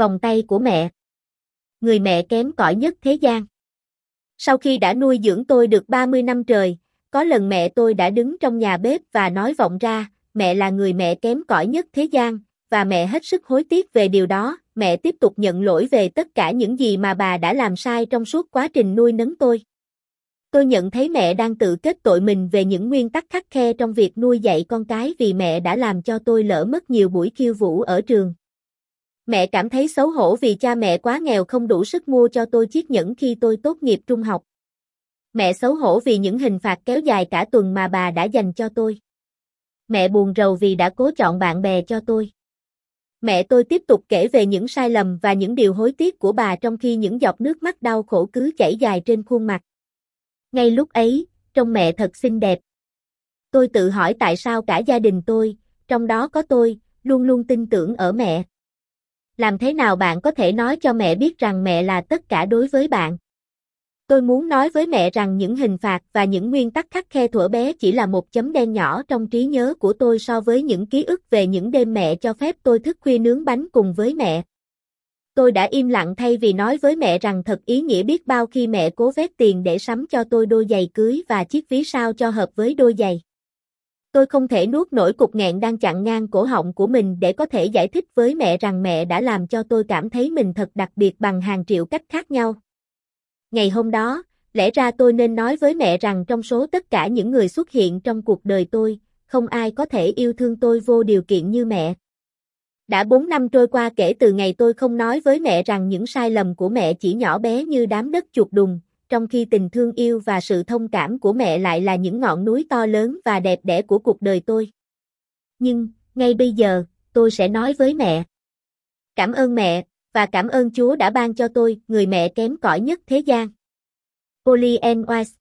Vòng tay của mẹ. Người mẹ kém cỏi nhất thế gian. Sau khi đã nuôi dưỡng tôi được 30 năm trời, có lần mẹ tôi đã đứng trong nhà bếp và nói vọng ra, mẹ là người mẹ kém cỏi nhất thế gian, và mẹ hết sức hối tiếc về điều đó, mẹ tiếp tục nhận lỗi về tất cả những gì mà bà đã làm sai trong suốt quá trình nuôi nấng tôi. Tôi nhận thấy mẹ đang tự kết tội mình về những nguyên tắc khắc khe trong việc nuôi dạy con cái vì mẹ đã làm cho tôi lỡ mất nhiều buổi khiêu vũ ở trường. Mẹ cảm thấy xấu hổ vì cha mẹ quá nghèo không đủ sức mua cho tôi chiếc nhẫn khi tôi tốt nghiệp trung học. Mẹ xấu hổ vì những hình phạt kéo dài cả tuần mà bà đã dành cho tôi. Mẹ buồn rầu vì đã cố chọn bạn bè cho tôi. Mẹ tôi tiếp tục kể về những sai lầm và những điều hối tiếc của bà trong khi những giọt nước mắt đau khổ cứ chảy dài trên khuôn mặt. Ngay lúc ấy, trông mẹ thật xinh đẹp. Tôi tự hỏi tại sao cả gia đình tôi, trong đó có tôi, luôn luôn tin tưởng ở mẹ. Làm thế nào bạn có thể nói cho mẹ biết rằng mẹ là tất cả đối với bạn? Tôi muốn nói với mẹ rằng những hình phạt và những nguyên tắc khắc khe thuở bé chỉ là một chấm đen nhỏ trong trí nhớ của tôi so với những ký ức về những đêm mẹ cho phép tôi thức khuya nướng bánh cùng với mẹ. Tôi đã im lặng thay vì nói với mẹ rằng thật ý nghĩa biết bao khi mẹ cố vét tiền để sắm cho tôi đôi giày cưới và chiếc ví sao cho hợp với đôi giày. Tôi không thể nuốt nổi cục nghẹn đang chặn ngang cổ họng của mình để có thể giải thích với mẹ rằng mẹ đã làm cho tôi cảm thấy mình thật đặc biệt bằng hàng triệu cách khác nhau. Ngày hôm đó, lẽ ra tôi nên nói với mẹ rằng trong số tất cả những người xuất hiện trong cuộc đời tôi, không ai có thể yêu thương tôi vô điều kiện như mẹ. Đã 4 năm trôi qua kể từ ngày tôi không nói với mẹ rằng những sai lầm của mẹ chỉ nhỏ bé như đám đất chuột đùng, trong khi tình thương yêu và sự thông cảm của mẹ lại là những ngọn núi to lớn và đẹp đẽ của cuộc đời tôi. Nhưng, ngay bây giờ, tôi sẽ nói với mẹ. Cảm ơn mẹ, và cảm ơn Chúa đã ban cho tôi, người mẹ kém cỏi nhất thế gian. Polly N. Wise